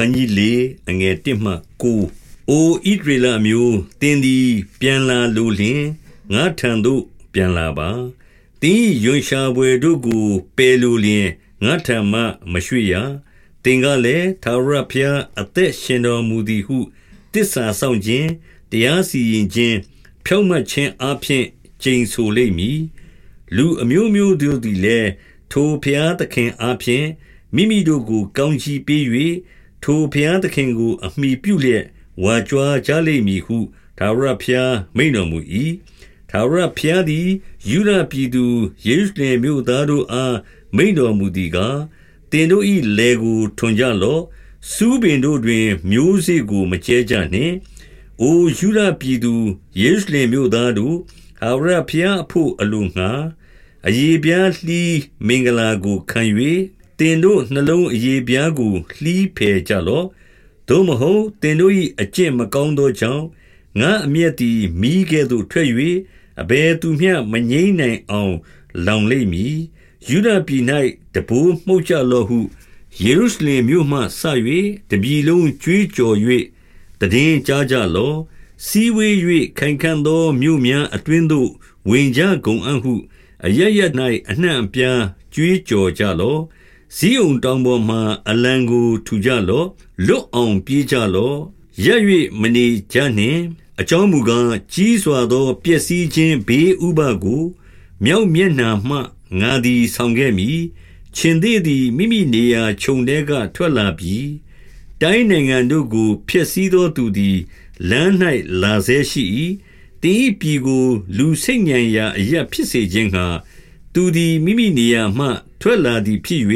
ခန်းကြီးလေအငယ်1မှ9အိုဣဒရေလမျိုးတင်းသည်ပြန်လာလိုလျင်ငါထံသို့ပြန်လာပါတင်းယွန်ရှာပွဲတို့ကိုပယ်လိုလျင်ငါထံမှမရွှေ့ရတင်ကလည်းသာရဖျားအသက်ရှင်တော်မူသည်ဟုတစ္ဆာဆောင်ခြင်းတရားစီရင်ခြင်းဖြောင့်မတ်ခြင်းအပြင်ကျိန်ဆိုလိမ့်မည်လူအမျိုးမျိုးတို့သည်လည်းထိုဖျားသခင်အပြင်မိမိတို့ကိုကောင်းချီးပေး၍ ထိုဘုရားသခင်ကို အမိပြုလျက် ဝါကြွားကြလိမ့်မည်ဟုသာရဘုရား မိန်တော်မူ၏သာရဘုရားသည်ယူရပြည်သူယေရုရှလင်မြို့သားတို့အား မိန်တော်မူသည်ကားတင်တို့၏လေကို ထွန်ကြလော့စူးပင်တို့တွင် မျိုးစေ့ကို မကျဲကြနှင့် အိုယူရပြည်သူယေရုရှလင်မြို့သားတို့ဟာရဘုရားအဖို့ အလိုငှာအယေပြားလှီးမင်္ဂလာကို ခံ၍ တင်တို့နှလုံးအယေပြားကိုလှီးဖယ်ကြလော့သို့မဟုတ်တင်တို့၏အကျင့်မကောင်းသောကြောင့်ငါအမျက်သည်မိကဲ့သို့ထွက်၍အဘယ်သူမျှမငြိမ့်နိုင်အောင် လောင်လိမ့်မည်ယူဒပြည်၌တဘိုးမှုတ်ကြလော့ဟုယေရုရှလင်မြို့မှဆ၍တပြည်လုံးကြွေးကြော်၍တည်င်းကြားကြလော့စီဝေး၍ခိုင်ခံ့သောမြို့များအတွင်းသို့ဝင်ကြကုန်အံ့ဟု အရရ၌အနှံ့အပြားကြွေးကြော်ကြလော့ ဇီးုံတောင်ပေါ်မှအလံကိုထူကြလော့လွတ်အောင်ပြေးကြလော့ရက်၍မနေကြနှင့်အကြောင်းမူကားကြီးစွာသောပျက်စီးခြင်းဘေးဥပကို မြောက်မျက်နှာမှငါသည်ဆောင်ခဲ့မည်ရှင်သေးသည်မိမိနေရာခြုံထဲကထွက်လာပြီးတိုင်းနိုင်ငံတို့ကိုဖျက်ဆီးသောသူသည်လမ်း၌လာဆဲရှိ၏တင်းဤပြည်ကို လူစိတ်ညံရာအရာဖြစ်စေခြင်းဟာသူသည်မိမိနေရာမှ ထွက်လာသည်ဖြစ်၍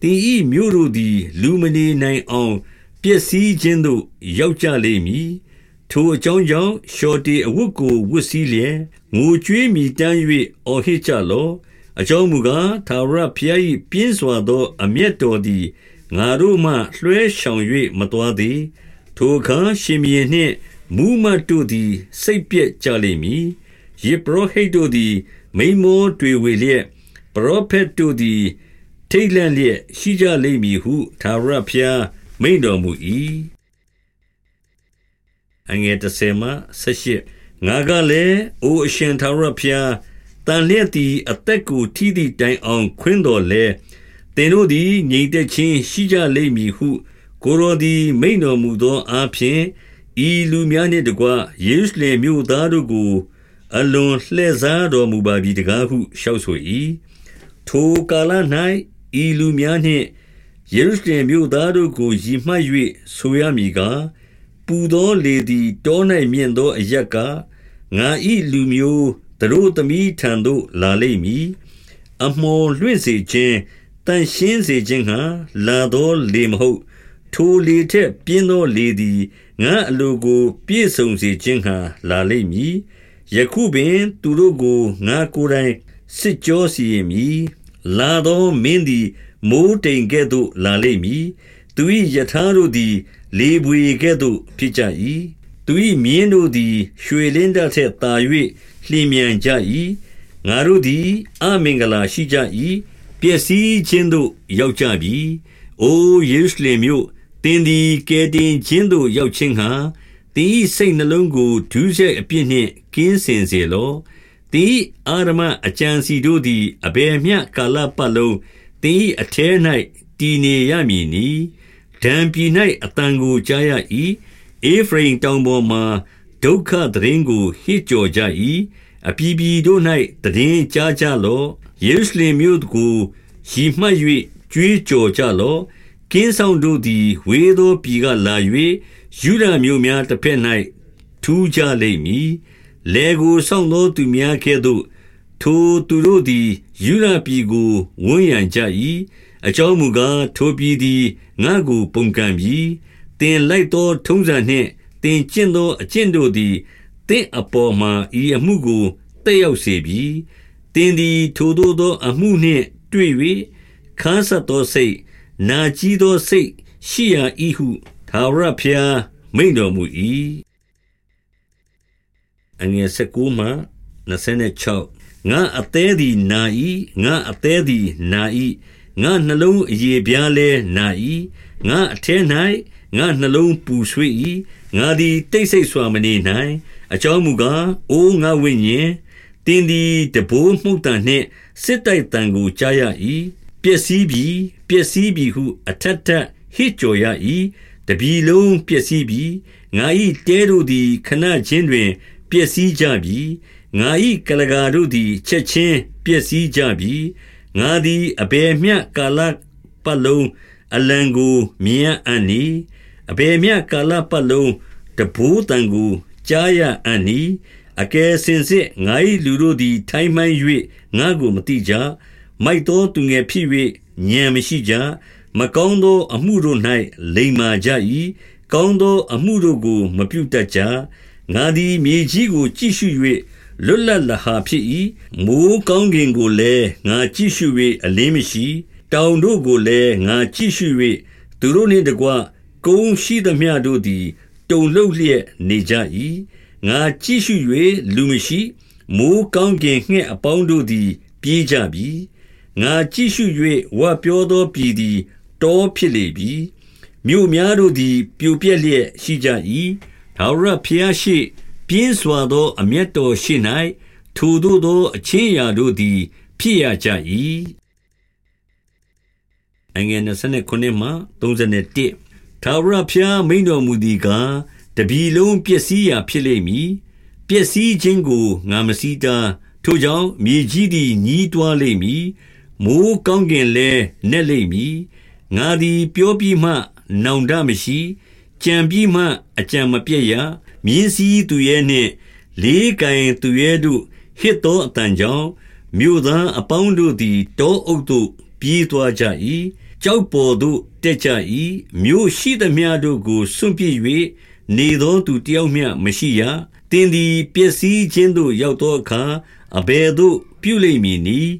တင်ဤမြို့တို့သည် လူမနေနိုင်အောင်ပျက်စီးခြင်းသို့ ရောက်ကြလိမ့်မည်ထိုအကြောင်းကြောင့်ရှော်တေအဝတ်ကိုဝတ်စည်းလျက်ငိုကြွေးမိတမ်း၍အော်ဟစ်ကြလော့အကြောင်းမူကားသာရဖျား၏ပြင်းစွာသော အမျက်တော်သည်ငါတို့မှလွှဲရှောင်၍မတော်သည်ထိုအခါရှင်မြေနှင့်မူးမတ်တို့သည် စိတ်ပြက်ကြလိမ့်မည်ယေဘရဟိတ်တို့သည် မိမောတွေဝေလျက် ပရောဖက်တို့သည် ထိတ်လန့်လျက်ရှိကြလိမ့်မည်ဟုသာရဖျားမိန်တော်မူ၏အငယ်30မှ18ငါကလည်းအိုအရှင်သာရဖျားတန်လျက်သည်အသက်ကိုထိသည့်တိုင်အောင် ခွင်းတော်လဲသင်တို့သည်ငြိမ်သက်ခြင်းရှိကြလိမ့်မည်ဟု ကိုရောသည်မိန်တော်မူသောအားဖြင့်ဤလူများနှင့်တကွယေရုရှလင်မြို့သားတို့ကို အလွန်လှည့်စားတော်မူပါပြီတကားဟုလျှောက်ဆို၏ ထိုကာလ၌ဤလူများနှင့်ယေရုရှလင်မြို့သားတို့ကိုရည်မှတ်၍ဆိုရမည်ကားပူသောလေသည်တော၌မြင့်သောအရက်ကငါဤလူမျိုးတို့သမီးထံသို့လာလိမ့်မည်အမော်လွင့်စေခြင်းတန်ရှင်းစေခြင်းဟာလာသောလေမဟုတ် ထိုလေထက်ပြင်းသောလေသည်ငါအလိုကို ပြည့်စုံစေခြင်းဟာလာလိမ့်မည်ယခုပင် သူတို့ကိုငါကိုယ်တိုင်စစ်ကြောစီရင်မည် လာသောမင်းသည်မိုးတိမ်ကဲ့သို့လာလိမ့်မည်သူ၏ယထာတို့သည် လေပွေကဲ့သို့ဖြစ်ကြ၏သူ၏မြင်းတို့သည် ရွှေလင်းတထက်သာ၍လျင်မြန်ကြ၏ငါတို့သည် အမင်္ဂလာရှိကြ၏ပျက်စီးခြင်းသို့ရောက်ကြပြီအိုယေရုရှလင်မြို့တင်းသည်ကဲတင်ခြင်းသို့ရောက်ခြင်းဟာတင်း၏စိတ်နှလုံးကိုဒုစရိုက်အပြစ်နှင့်ကင်းစင်စေလော တင်း၏အာရမအကြံစီတို့သည်အဘယ်မျှကာလပတ်လုံးတင်း၏အထဲ၌တည်နေရမည်နီဒံပြည်၌အတန်ကိုကြားရ၏အေဖရိမ်တောင်ပေါ်မှဒုက္ခသတင်းကိုဟစ်ကြော်ကြ၏အပြည်ပြည်တို့၌သတင်းကြားကြလော့ယေရုရှလင်မြို့ကိုရည်မှတ်၍ကြွေးကြော်ကြလော့ကင်းဆောင်တို့သည်ဝေသောပြည်ကလာ၍ယူဒမြို့များတစ်ဖက်၌ထူးကြလိမ့်မည် လေကိုစောင့်သောသူများကဲ့သို့ ထိုသူတို့သည်ယူဒပြည်ကိုဝန်းရံကြ၏အကြောင်းမူကားထိုပြည်သည်ငါကို ပုန်ကန်ပြီးတင်လိုက်သောထုံးစံနှင့်တင်ကျင့်သောအကျင့်တို့သည်တင့်အပေါ်မှဤအမှုကိုတက်ရောက်စေပြီတင်သည်ထိုသို့သောအမှုနှင့်တွေ့၍ခန်းဆက်သောစိတ်နာကြည်သောစိတ်ရှိရာဤဟုသာရဖျားမိန်တော်မူ၏ အငယ်19မှ26ငါအသေးသည်နာ၏ငါအသေးသည်နာ၏ငါနှလုံးအရေပြားလဲနာ၏ငါအထဲ၌ငါနှလုံးပူဆွေး၏ငါသည်တိတ်ဆိတ်စွာမနေနိုင်အကြောင်းမူကားအိုငါဝိညာဉ်တင်းသည်တဘိုးမှုတ်တန်နှင့်စစ်တိုက်တန်ကိုကြားရ၏ပျက်စီးပြီပျက်စီးပြီဟုအထက်ထက်ဟစ်ကြော်ရ၏တပြီလုံးပျက်စီးပြီငါ၏တဲတို့သည်ခဏချင်းတွင် ပျက်စီးကြပြီငါ၏ကလကာတို့သည်ချက်ချင်းပျက်စီးကြပြီငါသည်အဘယ်မျှကာလပတ်လုံးအလံကိုမြင်အံ့နီအဘယ်မျှကာလပတ်လုံးတဘိုးတန်ကိုကြားရအံ့နီအကယ်စင်စစ်ငါ၏လူတို့သည် ထိုင်းမှန်း၍ငါကိုမတိကြမိုက်သောသူငယ်ဖြစ်၍ဉာဏ်မရှိကြမကောင်းသော အမှုတို့၌လိမ္မာကြ၏ကောင်းသော အမှုတို့ကို မပြုတတ်ကြ ငါသည်မြေကြီးကို ကြည့်ရှု၍လွတ်လပ်လဟာဖြစ်၏မိုးကောင်းကင်ကိုလည်းငါကြည့်ရှု၍အလင်းမရှိ တောင်တို့ကိုလည်းငါကြည့်ရှု၍သူတို့နှင့်တကွကုန်းရှိသမျှတို့သည် တုန်လှုပ်လျက်နေကြ၏ငါကြည့်ရှု၍လူမရှိမိုးကောင်းကင်ငှက်အပေါင်းတို့သည် ပြေးကြပြီငါကြည့်ရှု၍ဝါပြောသောပြည်သည်တောဖြစ်လေပြီမြို့များတို့သည် ပြိုပြက်လျက်ရှိကြ၏ ထာဝရဘုရားရှိပြင်းစွာသော အမျက်တော်ရှိ၌ထိုတို့သောအချင်းရာတို့သည် ဖြစ်ရကြ၏အငယ်29မှ31ထာဝရဘုရားမိန်တော်မူသည်ကားတပြီလုံးပျက်စီးရာဖြစ်လိမ့်မည်ပျက်စီးခြင်းကိုငါမစည်းတားထိုကြောင့်မြေကြီးသည်ညည်းတွားလိမ့်မည်မိုးကောင်းကင်လည်းနက်လိမ့်မည်ငါသည် ပြောပြီးမှ နောင်တမရှိ ကြံပြီးမှအကြံမပြည့်ရမြင်းစည်းသူရဲ့နှင့်လေးကင်သူရဲ့တို့ဟစ်သောအတန်ကြောင့်မြို့သားအပေါင်းတို့သည်တောအုပ်သို့ပြေးသွားကြ၏ကြောက်ပေါ်သို့တက်ကြ၏မြို့ရှိသမျှတို့ကိုစွန့်ပစ်၍နေသောသူတယောက်မျှမရှိရတင်းသည်ပျက်စီးခြင်းသို့ရောက်သောအခါအဘယ်သို့ပြုလိမ့်မည်နည်း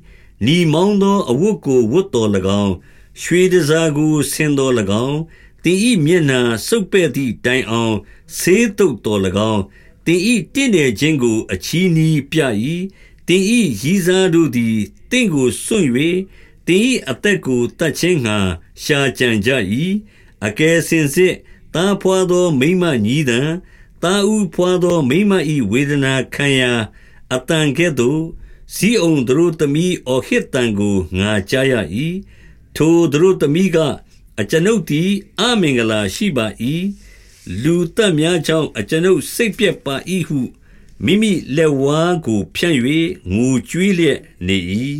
နီမောင်းသောအဝတ်ကိုဝတ်တော်၎င်းရွှေတစားကိုဆင်တော်၎င်း တင်ဤမျက်နာစုပ်ပဲ့သည့်တိုင်အောင်ဆေးတုပ်တော်၎င်းတင်ဤတင့်တယ်ခြင်းကို အချီးနီးပြ၏တင်ဤရည်စားတို့သည်တင့်ကိုစွန့်၍တင်ဤအသက်ကိုတတ်ခြင်းငှာရှာကြံကြ၏အကယ်စင်စစ်တားဖွာသောမိမညီးတံတာဥဖွာသောမိမဤဝေဒနာခံရာအတန်ကဲ့သို့စီအုံတို့သမီးအော်ဟစ်တန်ကိုငါကြားရ၏ထိုတို့သမီးက အကျွန်ုပ်သည် အမင်္ဂလာရှိပါ၏လူတက်များကြောင့်အကျွန်ုပ်စိတ်ပြက်ပါ၏ဟု မိမိလက်ဝါးကိုဖြန့်၍ငိုကြွေးလျက်နေ၏